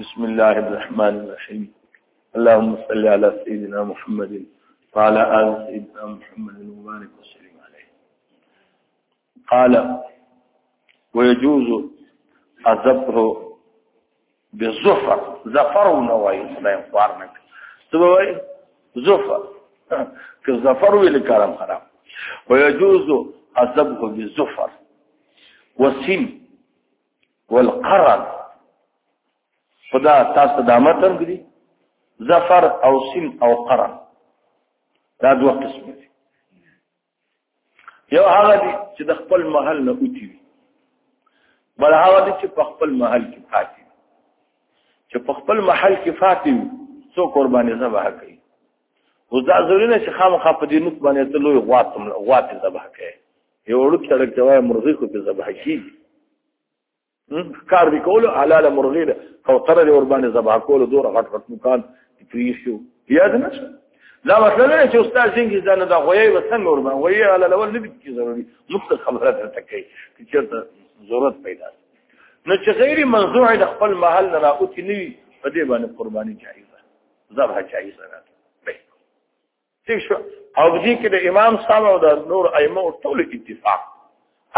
بسم الله الرحمن الرحيم اللهم صل على سيدنا محمد وعلى آل سيدنا محمد وبارك وسلم عليه قال ويجوز الزفر بظفر ظفر نه وای خدای خوار نه څه وای ظفر که ظفر ویل کارم خراب ويجوز عذبه بالظفر والسن والقرن خدا تاسو دا متن کړی ظفر او سن او قرن دا دوه قسم دي یو هغه دي چې د خپل محل نه اوتی وي بل هغه دي چې په خپل محل کې فاتي چې په خپل محل کې فاتي څو قرباني ذبح کوي اوس دا ضروري نه چې خامخا په دې نوک باندې ته لوی غواتم غوات ذبح کوي یو ورک سړک جوای مرغی کو په ذبح کیږي کار دی کولو حلاله مرغی ده کوتره دی ورباندې ذبح کولو دور غټ غټ مکان پیښ شو یاد نه شو دا مطلب نه چې استاد څنګه ځان دا غوي وسنګ ورباندې غوي علي لول نه دي ضروري مخته خبره درته کوي چې چېرته ضرورت پیدا نو چې غیر منزوع د خپل محل نه راوتی نه وي په دې باندې قرباني جایزه ذبح جایزه نه ٹھیک شو او دې کې د امام صاحب او د نور ائمه ټول اتفاق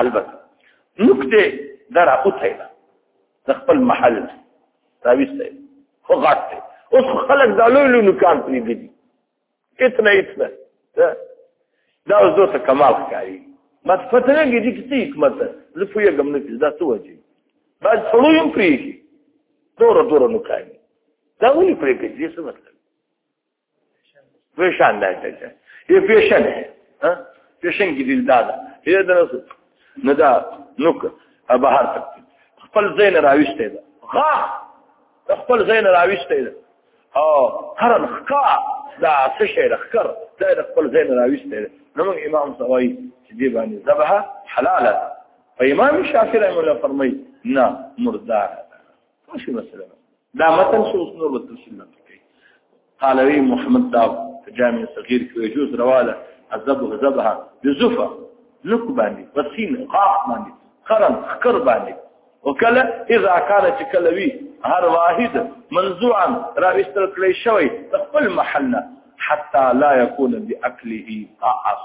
البته نکته درا اوته ده د خپل محل راويسته خو غاټه اوس خلک د لولو نکان پرې دي اتنه اتنه دا اوس دوته کمال ښکاري ما پته نه کیږي چې څه حکمت ده زه پوهه غم نه کیږي دا څه وځي ما ټول یې پرې دور دور نکان دا ولي پرې کیږي څه مطلب پیشان دا ته یې پیشان ها پیشان کې دل دا دا یې درسو نه دا نوک بهر تک خپل زین راويشته دا غا خپل زین راويشته دا او هرن خکا دا څه شي لخر دا خپل زین راويشته دا نو امام سوای چې دی باندې ذبح حلاله امام شافعي رحمه الله فرمایي نه مردار ماشي مثلا دا متن شو اوس نور وتل شي نه کوي قالوي محمد دا جامع صغير کې يجوز رواله عذاب غضبها بزفه لک باندې وسین قاف باندې قرن خکر باندې وکله اذا كانت كلوي هر واحد منزوعا راوستل کړی شوی خپل محله حتى لا يكون باكله قاص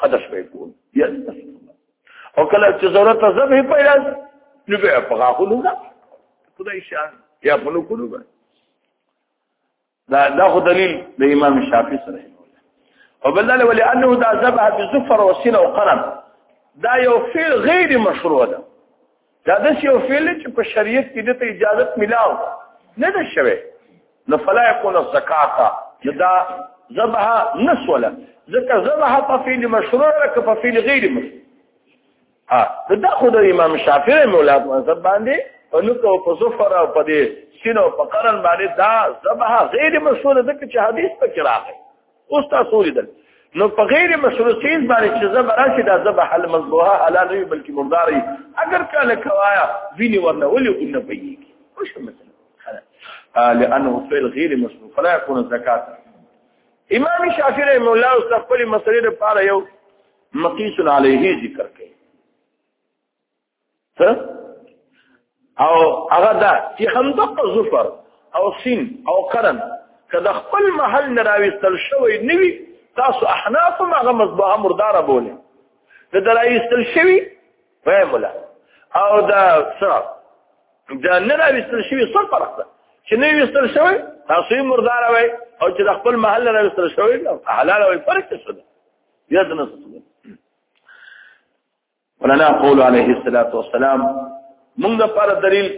خدش به کوم بیا او کله چې ضرورت زبه پیدا نو بیا په غاخلو ده خدای شان یا په لوکلو ده دا دا خو دلیل د امام شافعي سره او بل دلیل ولی انه دا زبه بزفر وسیله او قلم دا یو فعل غیر مشروع ده دا د یو فعل چې په شریعت کې د اجازه ملاو نه ده شوی نو فلا يكون الزکات دا ذبح نسوله ځکه ذبح په فعل مشروع لکه په فعل غیر مشروع ها دا خو د امام شافعي مولا مذهب باندې په نکو په زفر او په دې سینو په قرن باندې دا ذبح غیر مسول ذکر چې حدیث پکې راغی اوس تاسو لیدل نو په غیر مشروطین باندې چې زب راشي دا زب حل مذبوحه حلال نه بلکې مرداري اگر کله کوایا ویني ورنه ولي ونه پیږي وش مثلا لانه فعل غیر مشروط فلا يكون زکات امام شافعی رحمه الله او خپل مسلې لپاره یو مقیس علیه ذکر کوي او هغه دا چې خندق ظفر او سین او قرن کله خپل محل نه راوستل شوی نوی تاسو احناف هغه مذبحه مردار بوله د درایستل شوی وایمله او دا سره دا نه راوستل شوی څه فرق ده چې نه وستل شوی تاسو یې مردار وای او چې د خپل محل نه وستل شوی حلال وای فرق څه ده یاد نه څه ولنا قول عليه الصلاة والسلام موږ د پر دلیل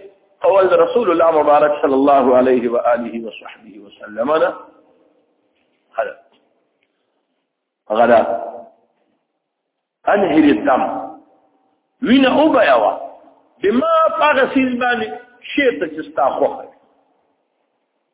قول رسول الله مبارک صلی الله علیه و آله و صحبه وسلم نه غدا غدا انهر الدم وین او بیاوا بما فغسیز باندې شیط چې ستا خوخه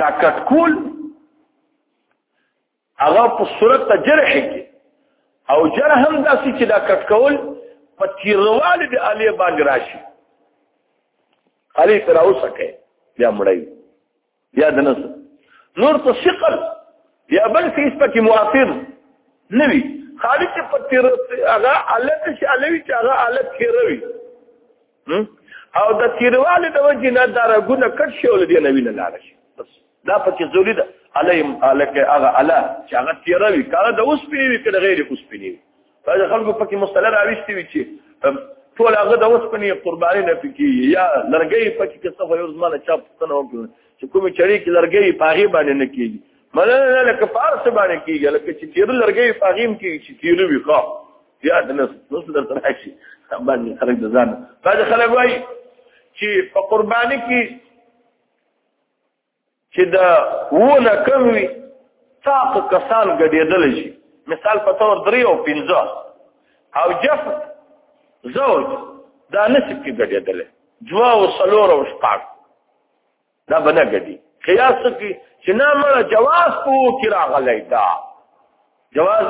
دا کټکول هغه په صورت ته جرح کې او جرح هم داسې چې دا کټکول په تیروالي د علي باندې راشي علي تر اوسه کې بیا مړی بیا د نس نور په ثقل یا بل څه اس پکې موافق نه وي خالي چې په تیر هغه علت چې علوي چې هغه علت تیروي او د تیروالي د وجې نه دا رګونه کټ شي او لدې نه وینه لاړه شي بس دا پکې ضروري ده علیم الکه هغه الا چې هغه تیروي کله د اوس پینې وي کله غیر اوس پینې وي دا خلکو پکې مستله راويستي وي چې ټول هغه د اوس پینې قرباني نه پکې یا لرګي پکې کې څه یو زمانه چا پښتنه وکړي چې کومې چړې کې لرګي پاغي باندې نه کیږي مله لکه پارس باندې کیږي لکه چې تیر لرګي پاغیم کیږي چې تیر وي خو بیا د نس نس در سره شي باندې خلک د ځان بعد خلک وایي چې په قرباني کې چې دا ونه کوي تاق کسان ګډېدل شي مثال په تور درې او پنځه او جف زوج دا نسب کې ګډېدل جوا او سلور او شپږ دا بنه غدي قیاس کی چې نه مړه جواز په کې راغلی دا جواز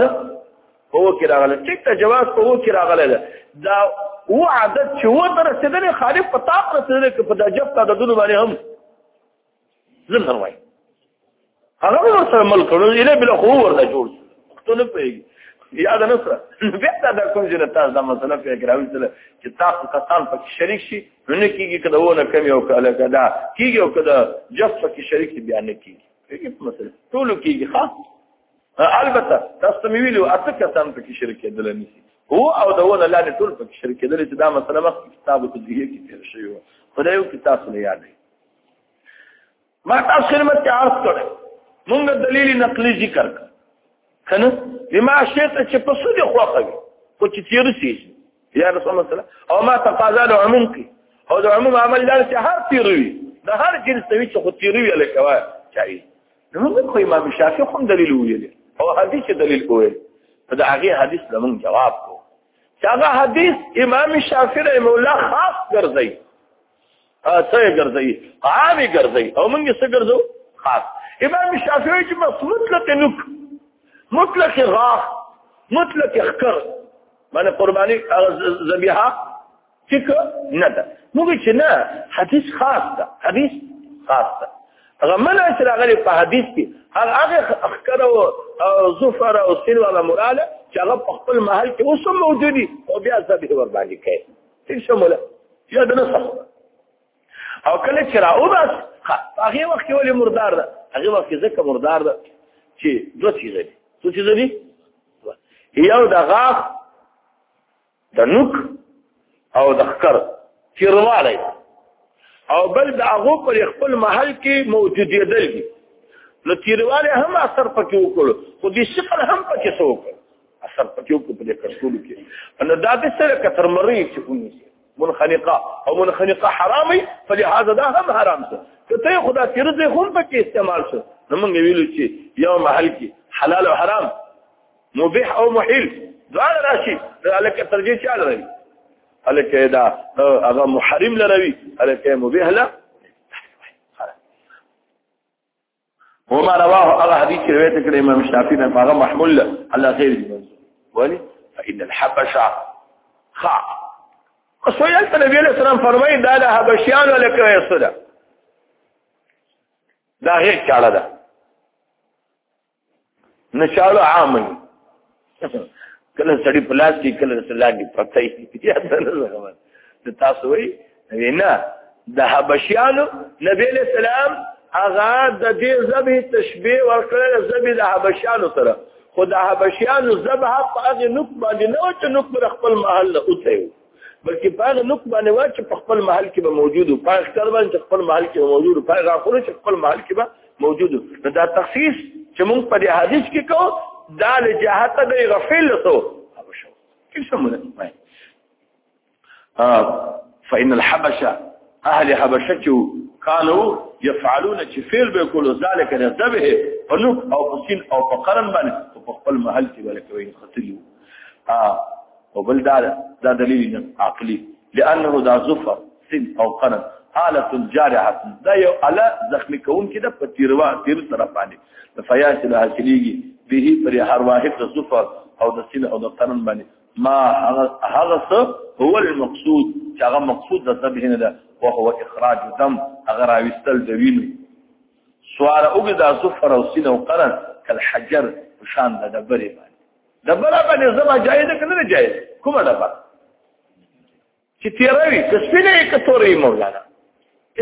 په کې راغلی ټیک ته جواز په کې راغلی دا دا و عادت چې و تر رسیدلې خالف په تاپ رسیدلې کې په دجف ته د دونو باندې هم زم وای هغه ورسره مل کړو اله بل خو ورته جوړ ته نه پیږي یا د نصر بیا دا د کوم چې تاسو دا مسله په ګراوي سره چې تاسو کسان پکې شریک شي نو نه کیږي کله ونه کمی او کله کدا کیږي او کدا جس پکې شریک دي بیا نه کیږي کیږي په مسله ټول کیږي خاص البته تاسو ته ویلو اته کسان پکې شریک کېدل نه شي هو او دا ونه لاندې ټول پکې شریک کېدل چې دا مسله مخ کتابو ته ځي کې تیر شي خدایو کتاب نه یادې ما تاسو خدمت ته عرض کړ مونږ دلیل نقلی ذکر کړ کنه بما شئت چې په سود خوخه وي او چې تیر شي یا رسول الله او ما تقاضا له عموم کې او د عموم عمل دار چې هر تیر وي د هر جنس وي چې خو تیر وي لکه وای چاري نو موږ خو امام شافعي هم دلیل ویل او حدیث دلیل کوی په دا هغه حدیث لمن جواب کو چې هغه حدیث امام شافعي رحم الله خاص ګرځي څه ګرځي عام ګرځي او موږ څه ګرځو خاص امام شافعي چې مطلق نک مطلق غاخ مطلق خکر معنی قرباني ذبیحه ټیک نه ده موږ چې نه حدیث خاص ده حدیث خاص ده هغه منع چې راغلي په حدیث کې هغه خکر او ظفر او سلوه مراله چې هغه په خپل محل کې اوس موجودي او بیا ذبیحه ور باندې کوي ټیک شو مولا یا د نسخ او کله چې راو بس هغه وخت ولې مردار ده هغه وخت ځکه مردار ده چې دوه چیزې دي څه چیزې دي یو د غاف د نوک او د خکر چیرواله او بل د هغه پر خپل محل کې موجودیدل دي نو تیرواله هم اثر پکې وکړو خو دې شکل هم پکې سوکړو اثر پکې وکړو په دې کټکولو کې نو دا د سره کتر مری چې ونیسي منخنقه او منخنقه حرامي فلهذا دا هم حرام څه کته خدا تیر دې هم پکې استعمال شو نو موږ ویلو چې یو محل کې حلال او حرام مبيح او محل دا راشي الکه ترجیح چا لري الکه دا هغه محرم لروي الکه مبيح لا وما رواه هغه حدیث چې روایت کړی امام شافعي نه هغه محمول له الله خیر دی ولی فإن الحبشة خا رسول الله صلی الله علیه وسلم فرمایي دا له حبشیان ولکه یسره دا هیڅ چاړه ده نشاله عامه کله سړی پلاس کې کله سلاندې پرته یا څه نه تاسو وی نه د حبشیانو نبی له سلام هغه د دې زبې تشبیه ورکړل زبې د حبشیانو سره خو د حبشیانو زبه په هغه نوک باندې نه چې نوک پر خپل محل اوته بلکې په هغه لوک باندې وا چې په خپل محل کې به موجود وو په هغه ښکار باندې چې خپل محل کې به موجود وو په هغه غاښونه چې خپل محل کې به موجود وو نو دا تخصیص چې موږ په دې حدیث کې کوو دا له جهته د غفل ته هغه شو څه سمونه وایي فإن الحبشة أهل حبشة كانوا يفعلون چې فعل به کولو ذلك نذبه فنوك أو فسين أو فقرن باندې په خپل محل کې ولکوي خطر یو او بل دا دا دلیل نه عقلی لانه دا ظفر سن او قرن حالت الجارحه دا یو اله زخمی کون کې د پتیروا تیر سره باندې د فیاس له حاصلېږي به پر هر واحد د ظفر او د سن او د قرن باندې ما هغه څه هو المقصود چې هغه مقصود د ذبح نه ده او هو اخراج دم هغه راوستل د وینو سوار او د ظفر او سن او قرن کل حجر شان د دبرې باندې دبره باندې زما جایز ده کنه جایز کومه دبر چې تیروي کسبینه یک توري مولانا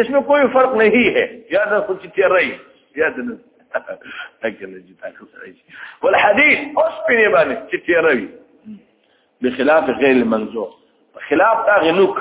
اس میں کوئی فرق نہیں ہے یا دا خود چې تیروي یا د نه اکل جی تاسو سره والحديث اوس په نه باندې چې تیروي بخلاف غیر المنزوع خلاف دا غنوک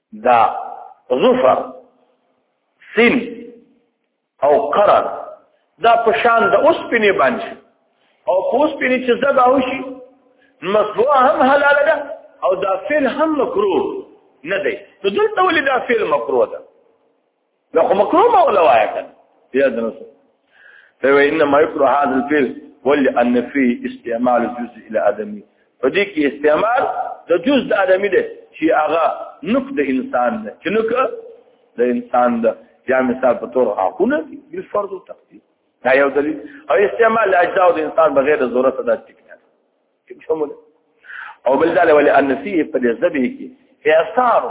دا ظفر سن او قرن دا پشان د اوسپنې باندې او اوسپنې چې زبا وشي مصبوع هم حلال ده او دا فعل هم مکروه نه دی نو دلته ولې دا فعل مکروه ده دا خو مکروه ما ولا وایا کنه یا دنو ته وای ان ما یکره هذا الفعل ول ان فی استعمال جزء الى ادمی فدې کې استعمال د جزء د ادمی ده چې هغه نوک د انسان ده چې نوک د انسان ده یا مثال په تور حقونه دي بل فرض او تقدیر دا یو دلیل او استعمال اجزاء د انسان بغیر ضرورت ده او بل دا ولې ان فيه په دې ذبح کې اثار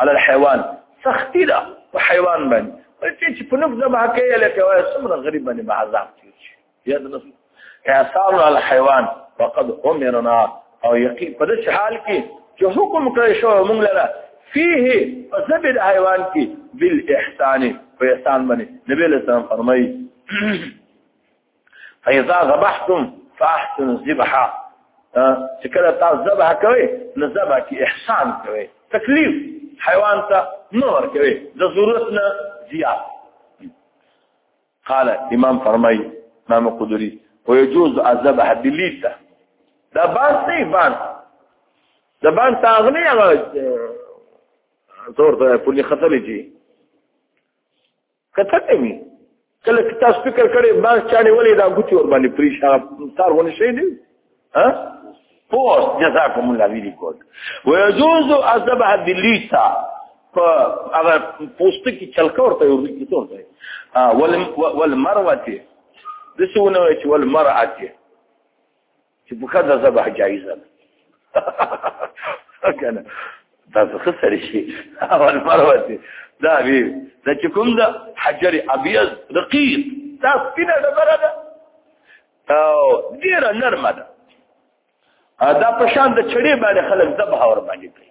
على الحيوان سختی ده په حیوان باندې ورته چې په نوم ذبح کوي لکه وای څومره غریب باندې به عذاب تیر شي یاد نه اثار على الحيوان فقد امرنا او یقین په دې حال کې چې حکم کړی شو موږ لره فيه ذبح الحيوان کې بالاحسان په احسان باندې نبی له سلام فرمایي فاذا ذبحتم فاحسن الذبح چې کله تاسو ذبح کوئ نو ذبح کې احسان کوئ تکلیف حیوان ته نه ورکوي د ضرورت نه زیات قال امام فرمای امام قدری ويجوز الذبح بالليته دا باز نه باز دا باز تاغنی هغه تور ته پولی خطلې جی کته می کله چې تاسو فکر کړی باغ چاړې ولې دا ګوتی ور باندې پریش هغه تار ونه شي دی ها پوس جزاکم الله ویری ګوډ ويجوز عذاب الدلیسا په هغه پوسټ کې چلکا ورته یو لیکي ته ورته ول ول مروته د څونه چې ول مرأته چې په کله ذبح جایزه ده کنه تاسو څه سره شي اول پروته دا وی دا چې کوم دا حجر ابيض رقيق دا سپینه ډبره ده او ډیره نرمه ده دا په شان د چړې باندې خلک ذبح ور باندې کوي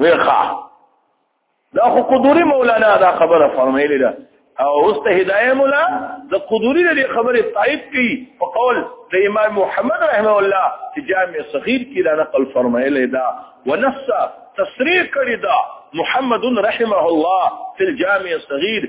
ویخا دا خو قدوری مولانا دا خبره فرمایلی ده او اوس ته هدايه مولا د قدوری د خبره تایید کی په قول د امام محمد رحمه الله چې جامع صغیر کې دا نقل فرمایلی دا ونص تصریح کړی دا محمد رحمه الله في الجامع الصغير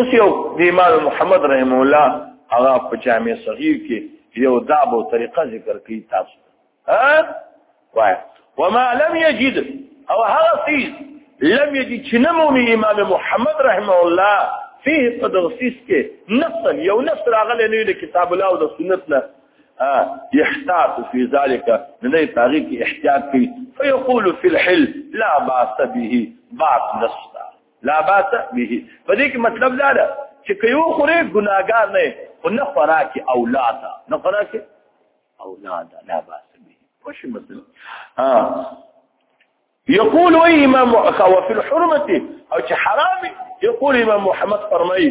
اوس یو د امام محمد رحم الله هغه په جامع صغیر کې یو داب او طریقه ذکر کوي تاسو ها وای وما لم یجد او هغه سیز لم یجد چې نمومي امام محمد رحم الله فيه په درسیس کې نص یو نص راغلی نه د کتاب الله او د سنت نه يحتاط في ذلك لدي طريق احتياط فيه فيقول في الحل لا باس به باطل نص لا باس به په دې کې مطلب دا ده چې که یو خورې ګناګار نه خو نه خوراکي اولاد نه خوراکي اولاد لا باس به وش مثلا ها يقول اي امام خوف الحرمه او چې حرامي يقول امام محمد فرمایي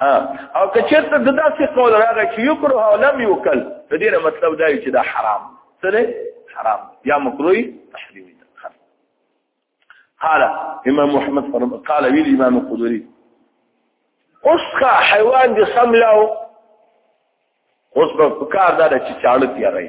ها او که چېرته د داسې قول راغی چې یکره او لم یوکل د دې مطلب دا چې دا حرام سره حرام یا مکروه تحریم دي قال امام محمد فرم قال ویل امام قدری اوسخه حیوان دي سملاو اوس په کار دا چې چاړه تیارای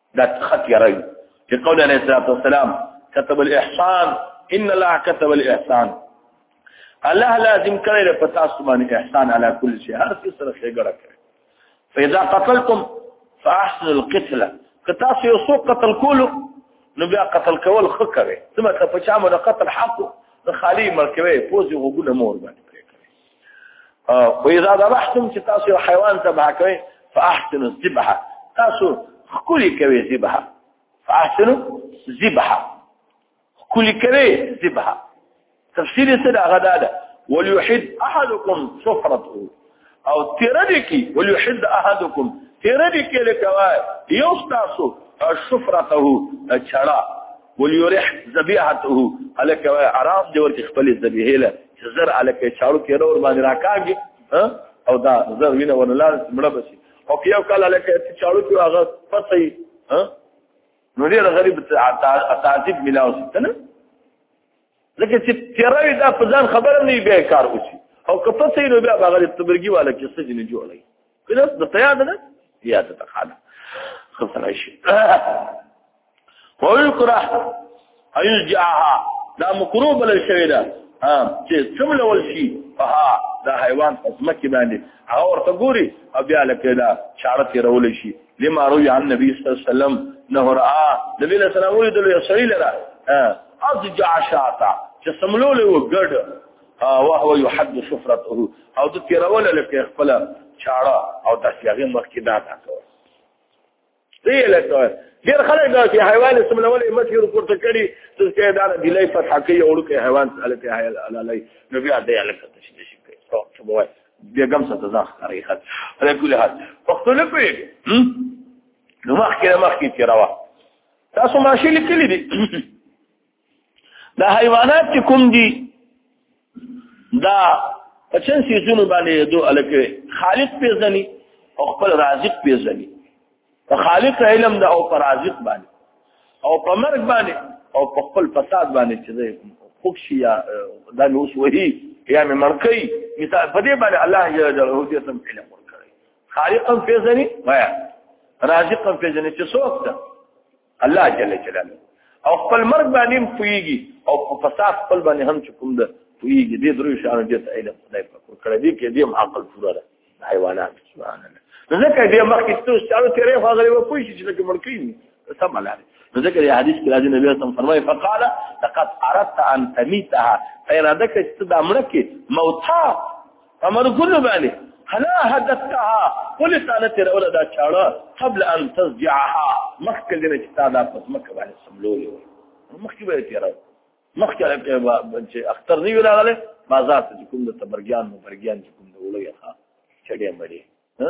دا خط يا رأي في قول عليه الصلاة والسلام كتب الإحسان إن الله كتب الإحسان الله لازم کړی له پتا سبحانه احسان على كل شيء هر څه سره ښېګړه کړی فاذا قتلتم فاحسن القتله کتا سو یو سو قتل کولو نو بیا قتل کول خو کوي ثم ته پچا مو قتل حق د خالی مرکوي پوزي وګونه مور باندې او اذا ذبحتم چې تاسو حیوان ذبح کوي فاحسنوا الذبح تاسو خولي کوي ذبح فاحسنوا ذبح خولي کوي ذبح تفسیر یې څه غدا ده وليحد احدكم سفرته او تیرې دي کی وليحد احدكم تیرې دي کی لکه یو تاسو سفرته چړا وليرح ذبيحته الک آرام دی ورته خپل ذبیحه له زر الک چاړو کې اور باندې راکاږي او دا زر وینه ونلار مړه بشي او یو کال الک چاړو کې هغه پسې ها نو ډیر غریب تعذيب ملاوي کنه لکه چې تیروي دا په ځان خبره نه بیا کار وشي او که پسې نو بیا هغه د تبرګي والا کې څه جن جوړي کله د تیاد نه یاد ته خاله خسر شي هو یکره ایجعها دا مکروه بل شوی دا چې څومره ول شي فها دا حیوان په ځمکه باندې هغه ورته ګوري او بیا لکه دا چاره تیرول شي لما روي عن النبي صلى الله عليه وسلم انه راى النبي صلى الله عليه وسلم ولد له يسري لرا اضجع شاطا چې سملو له وګړ او هو يحد شفرته او د تیرول له خپل چاړه او د سیاغه مخ کې دا تا کوي دی لکه ډیر خلک دا چې حیوان سملولې مخې ورپورته کړي چې دا د دلای فتح کوي او لکه حیوان سره ته حیوان علي نو بیا دی لکه تشریح کوي څه وایي بیګم څه ځان ښکاري خل علي کله حال پښتو نه پوي نو مخ کې مخ کې تیروا تاسو ماشي لیکلي دي دا حیوانات چې کوم دي دا پچن سیزونو باندې دوه الکه خالق پیژني او خپل رازق پیژني په خالق علم دا او پر رازق باندې او په مرګ باندې او په خپل فساد باندې چې دی خوښ شي یا دا نو اوس وهي یا مې مرکي مثال په دې باندې الله جل جلاله دې سم علم ورکړي خالقا فزني وای رازقا فزني چې څوک ده الله جل جلاله او خپل مرګ باندې هم پويږي او په فساد خپل باندې هم چې کوم ده پويږي دې درو شانو دې ته علم خدای په کور کړی دې کې دې هم عقل پوره ده حیوانات سبحان الله نو ځکه دې مخ کې ستو شانو تیرې خو غلې و پوي چې لکه مرکې سم لاله نو ځکه دې حدیث کې راځي نبی صلی فرمایي فقال لقد اردت ان تميتها فإرادك استدامرك موتا امر کله باندې هلا حدثتها قل سالت الاولى دا چاړه قبل ان تزجعها مخکې دې چې تا دا پس مکه باندې سملولې و مخکې به تیر مخکې چې اختر دی ویلاله بازار ته کوم د تبرګیان مبرګیان کوم د وړي ښه چړې مړې ها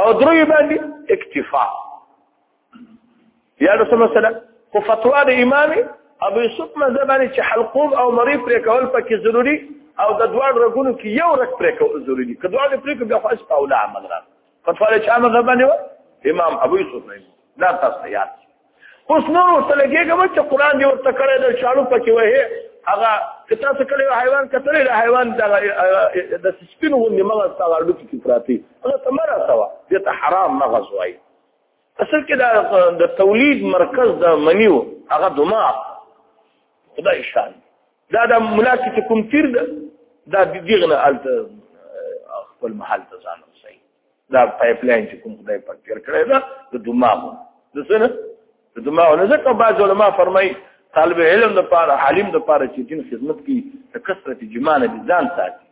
او درې باندې اکتفا یا رسول الله سلام خو فتوا د امام ابو یوسف مذهب باندې چې حلقوم او مری پر کول پکې ضروری او د دوه رګونو کې یو رګ پر کول ضروری کله دوه پر کول بیا خاص په اوله عمل را فتوا له چا مذهب باندې امام ابو یوسف دا تاسو یاد اوس نور ورته لګېږم چې قرآن دې ورته کړی د شاړو پکې وهې هغه که تاسو کړی حیوان کتلی د حیوان د سپینو غوندې مغز ته هغه هډوکي کې پراته هغه ته مه راسوه دې ته حرام مغز وایي اصل کې د تولید مرکز د منی و هغه دماغ خدای شان دا د ملا کې کوم تیر ده دا دغه نه الته خپل محل ته ځان دا پایپ لاین چې کوم خدای پاک تیر کړی دا د دماغ د سره د دماغ نه ځکه بعض علما فرمایي طالب علم د پاره عالم د پاره چې دین خدمت کوي د کثرت جماع نه ځان ساتي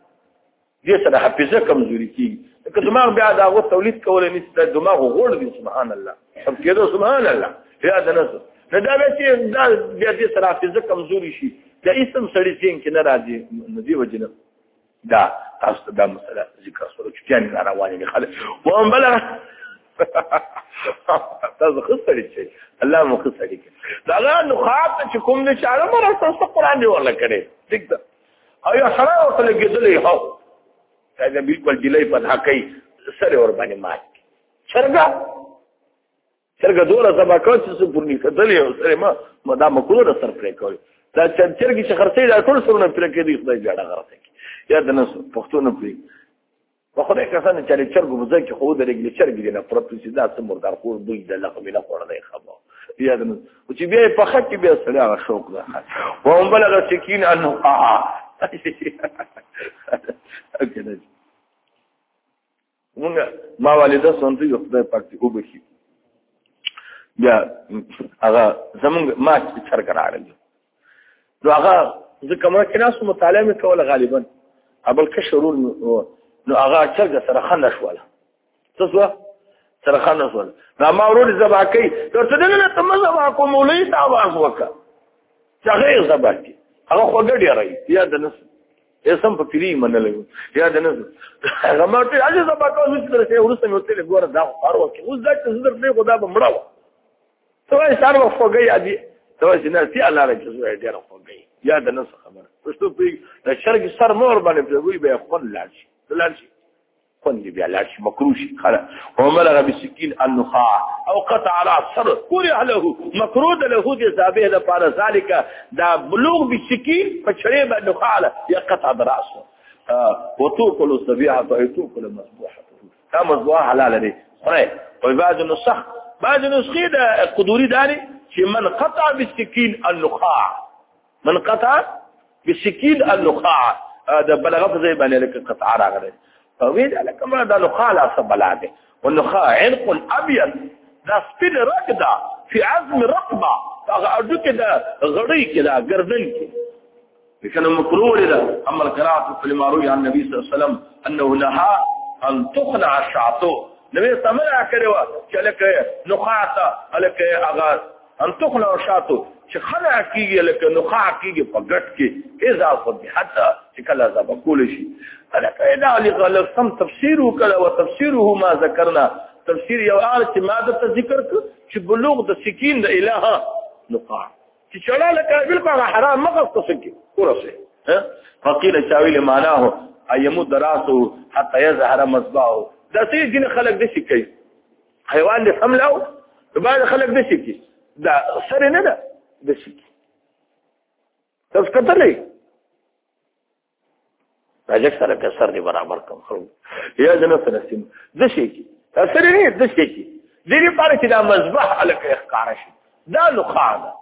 دې سره حافظه کمزوري کیږي که دماغ بیا دا غو تولید کولای نشي د دماغ غوړ دي سبحان الله سب کېدو سبحان الله بیا د نس نه دا چې دا بیا دې سره حافظه کمزوري شي د اسم سړی ذهن کې نه راځي نو دی وجنه دا تاسو دا مسله ذکر سره چې جامې نه روانې دي خلک وهم بلغه تاسو خسرې چې الله مو خسرې کې دا لا نو خاط چې کوم نه چاره مر تاسو قران دی ورل کړي ټیک ده او یا سره ورته لګېدلې هو دا بالکل دلې په حقي سره ور باندې مات شرګه چرګ دوله سبا کو چې څو پورني کتلې او سره ما ما دا مکرو را سر پرې کوي دا چرګ چې خرڅې دا ټول سونه پرې کې دی خدای جوړه غرته کی یا د نس پښتون پرې په خدای کسان چې چرګ مزه کې خو د رګل چرګ دی نه پرته چې دا سم مردار خور دوی د لغه مینه خور دی خبر بیا د او چې بیا په خط کې بیا سره هغه شوق ده و هم بلغ سکین انه قا مونږ ما والده سنتي یو خدای پاک دې وبخي بیا هغه زمونږ ما چې چرګ راړل نو هغه زه کومه کې ناس مطالعه مې کوله غالبا ابل کشرول نو هغه چرګ سره خنه شوله څه شو سره خنه شوله نو ما ورور زبا کوي تر څه دنه ته مزه ما کوم ولې تا واز وکړه چې هغه زبا کوي هغه خوګړی راي یا د نس یې سم په کلی منل یا د نس هغه ما ته اجازه زما ته وځي تر څه ورسته مې وتل ګوره دا خار وکي اوس دا چې زړه دې خدا به مړاو ته یې سار وخت وګي ادي ته یې نه سي الله راځي زه یې ډیر خوږی یا د نس خبره پښتو په د شرګ سر مور باندې په وی به خپل لاړ شي لاړ شي خوندې بیا لاړ شي مکروه شي خلا عمر غ بسکین النخاع او قطع على سر کره له مکروه ده له دې زابه له پاره ذالک دا بلوغ بسکین په چړې باندې خاله یا قطع دراسه وتوکل الذبيحه وتوکل المذبوحه دا مذبوحه حلال دي خره او بعض نسخ بعض نسخې د قدوري داري چې من قطع بسکین النخاع من قطع بسکین النخاع دا بلغه په ځای باندې لکه قطع راغلی فوی دا لکه ما دا نخاع لا څه بلا دی والنخاع عرق ابيض دا سپین رق دا فی عزم رقبه هغه اډو کې دا غړی کې دا ګردن کې لكن مكروه لذا أما القراءة فلما روي عن النبي صلى الله عليه وسلم أنه نهى أن تخنع الشعطو نبي صلى الله عليه وسلم منع كروا كلك نخاعة لك أغاث ان تخلع شاتو چې خلع کیږي لکه نخاع کیږي په ګټ کې اذا فضحت چې کله دا بقول شي الکه دا لغلط سم تفسیر وکړه او تفسیره ما ذکرنا تفسیر یو آل چې ما د ذکر ک چې بلوغ د سکین د الها نقاع چې چړه لکه بالکل حرام مغه تسکی ورسه ها فقيل شاویل معناه ايمو دراسو حتى يظهر مصباحه د سې جن خلق د شي کوي حیوان دې هم لاو بعض خلک د شي کی دا سره نه ده د شي کی تاسو کتلې راځه سره که سر دې برابر کوم خو یا جنو سره سیم د شي کی سره نه د شي کی دې لپاره چې دا مذبح الکه ښکارا شي دا لخانه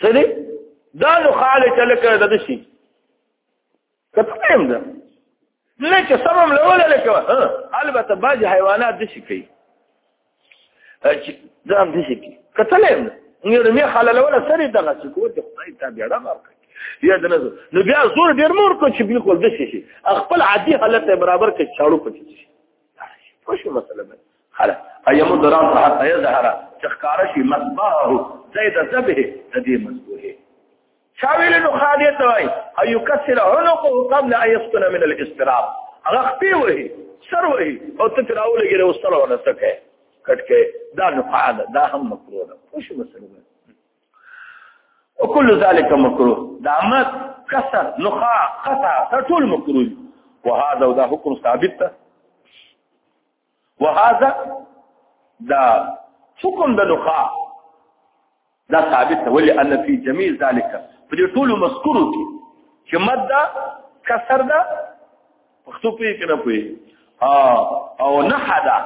څه دي دا نو خاله چې لکه د دې شي کته هم ده لکه سمم لول لکه البته باج حیوانات دي شي کوي چې دا هم دي شي کوي کته هم ده نو مې خاله لول سره دغه څه کوي چې خدای ته بیا راغلی یا د نظر نو بیا زور ډیر مور کو چې بالکل د شي خپل عادي حالت برابر کې چاړو پکې شي پوه شو مسله هله ايمو دران صحت ايه زهره چخکارشي مصباحه زيد زبه تدي مصبوحه شاویل نو خالد وای ایو کسر عنقه قبل ان يسكن من الاستراب هغه خپې وای سر وای او ته تراو لګي او سره ولا سکه کټکه دا نو قاعد دا هم مکروه ده خوش مسله ده وكل ذلك مکروه دا مت کسر نخاع قطع ټول مکروه وهذا ودا حکم ثابت ده وهذا دا حکم د لقاء دا ثابت ولي ان في جميع ذلك په دې ټول مذکورو کې چې ماده کسر ده پښتو په کې نه پوي او نحدا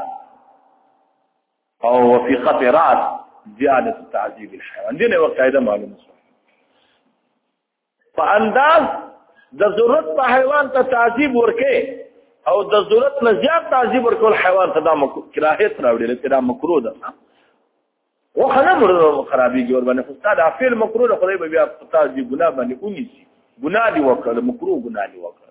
او في خطرات زياده تعذيب الحيوان دي نو قاعده معلومه په انداز د ضرورت په حیوان ته تعذیب ورکې او د ضرورت نه زیات تعذیب ورکول حیوان ته دا کراهت راوړي لکه دا مکروه ده و خلا مرده خرابېږي ور باندې خو ستا دا فعل مکروه ده خدای به بیا په تعذیب ګناه باندې ونیسي ګناه دي وکړه مکروه ګناه دي وکړه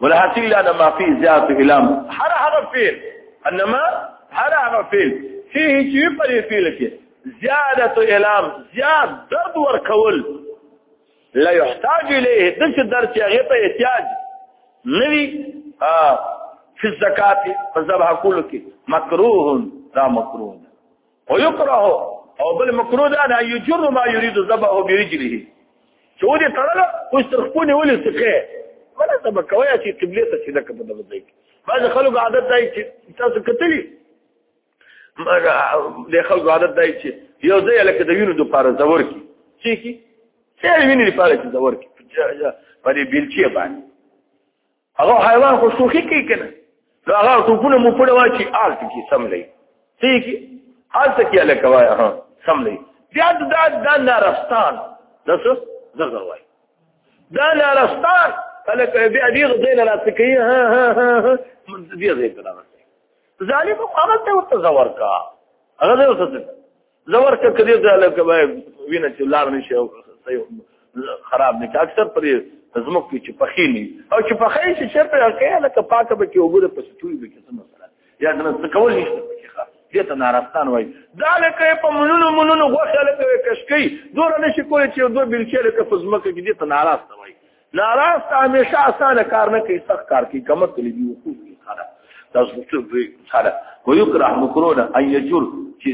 والحاصل ان ما فيه زياده الام هر هغه فعل انما هر هغه فعل فيه چې په دې فعل کې زياده الام زیاد درد ور کول لا يحتاج اليه د څه درد چې هغه ته احتیاج نوي فی الزکات فذبح کول کې مکروه دا مکروه او یکره او بل مکروه ده ان یجر ما یرید ذبحه برجله چې ودې تړل خو سترخونه ولې سکه ولا ته بکوي چې قبله ته سیده کړه د وځي بعض خلک عادت دی چې تاسو کتلی د خلک عادت دی چې یو ځای لکه د وینو د پاره زور کی چې کی سیر ویني لپاره چې زور کی په دې بلچې باندې هغه حیوان خو شوخي کوي کنه نو هغه ټوپونه مو پړه واچي آلت کی سم لې ٹھیک آلت کی اله کوي ها سم لې بیا دا دا نارستان دسو دغه وای دا نارستان کله کوي بیا دې غزین را تکي ها ها ها دې غزین را ظالم هغه ته ورته زور کا هغه ته ورته زور کې کدي ځاله کوي وینه چې لار نشي او خراب نه اکثر پر زموږ کې چې پخې نه او چې پخې شي چې په کې لکه پاکه به کې وګوره پس ټول به کې څه مسله یا نه څه کول نشته کې ښه دې ته نارستان وای دا لکه په منونو منونو غوښه لکه کشکې دور نشي کولای چې دوه بلچې لکه په زمکه کې دې ته نارسته وای ناراست همیشه اسانه کار نه کوي سخت کار کوي کمه کلی دی وقوف کی خاله تاسو څه به خاله و یکره مکرونه ان یجر چې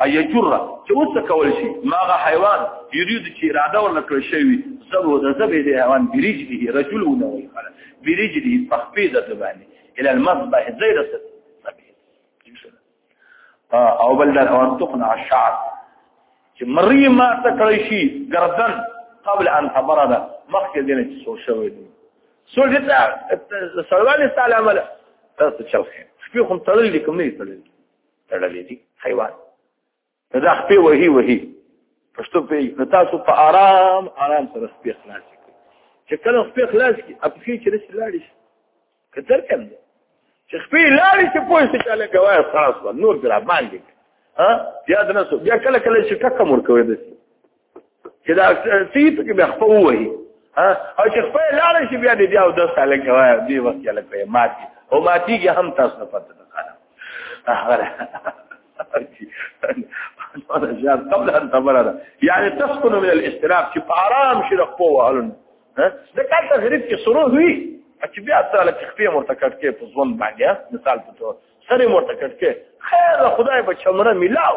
ان یجر چې اوس کول شي ماغه حیوان یرید چې اراده ورنه کړی شوی زبو د زبې دی حیوان بریج دی رجل ونه وي خاله بریج دی په خپې د باندې الى المصباح زیرته او بل دا ان تقنع الشعر چې مری ما تکړی شي گردن قبل ان تبرد مخکې دینه چې سور شوی دی سور دې ته سړوال تعالی عمل تاسو چلخه شپې کوم تړلې کوم نه تړلې تړلې دي حیوان دا خپې وهي وهي پښتو په نو تاسو په آرام آرام سره خپې خلاص کړئ چې کله خپې خلاص کړئ اپخې چې لسې لاړ شي کتر کم دی چې خپې لاړ شي پوه شي چې له ګواه خلاص نور ګرا باندې ها یاد نه سو بیا کله کله چې ټکه مور کوي دسی چې دا سیت کې بیا خپو وای ها او چې خپل لاړ شي بیا دې او د ساله کوي دې وخت یې لکه ماتي او ماتي کې هم تاسو نه پته نه خاله هغه قبل ان تبرد يعني تسكن من الاستراب چې آرام شي رخپو وهلن ها د کال تغریب کې سرو وی چې بیا تر لکه خپې مرتکټ کې په ځوان باندې مثال په تو سره مرتکټ کې خیر خدای په چمره ملاو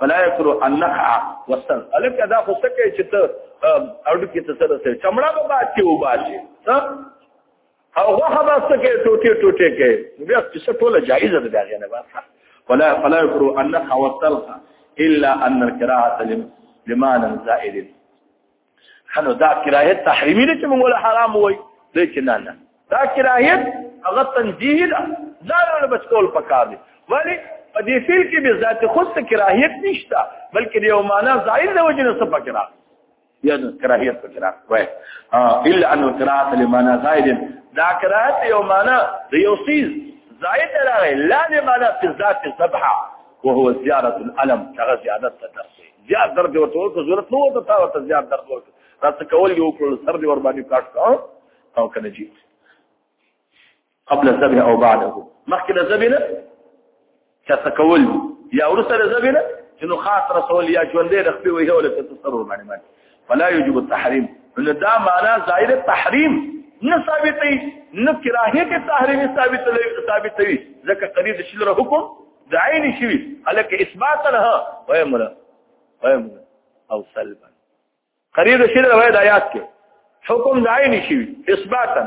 فلا يكرو النخع وسن الک ادا خو سکه چې ته اډو کې ته سره سره چمړه به باد کې وباسي او هغه به سکه ټوټه ټوټه کې بیا څه ټوله جایز ده دا غنه باسه فلا فلا يكرو النخع والسلخ الا ان الكراهه لمعنى زائد حنو دا کراهیت تحریمی نه چې موږ له حرام وای دې چې نه نه دا کراهیت هغه تنزیه ده دا له بس کول پکار دي ولی په دې فعل کې به ذات خود ته کراهیت نشته بلکې یو معنا ظاهر دی وجه نه څه پکې راځي یا کراهیت پکې راځي وای الا ان کراهت لمانا زائد دا کراهت یو معنا د یو سیز زائد راغی لا لمانا فی ذات الذبح وهو زیارت الالم هغه زیادت ته درسي زیات درد یې ورته ورکړ ضرورت نه وته تا ورته زیات درد ورکړ راته کول یې وکړل سر دې ور باندې کاټ کا او کنه جی قبل الذبح او بعده مخکې د ذبح نه چې څه کول یا ورسره ذبح نه چې نو خاص رسول یا ژوندې د خپل ویه ولې ته سر ور باندې باندې فلا يجب التحريم نو دا معنا ظاهر تحریم نه ثابتې نه کراهیت تحریم ثابت ثابتوي ځکه قریب شلره حکم د عین شوی الک اثبات نه وای مولا وای مولا او سلبا قریب شلره وای د آیات کې حکم د عین شوی اثباتا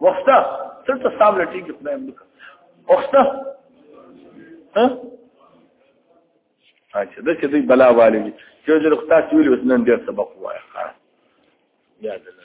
وخته څه سام لټي کې خدای ملک وخته ها اچھا دا چې دوی بلا والي چې جوړ خدای چې ویل وسنن ډیر سبق وایي یاد الله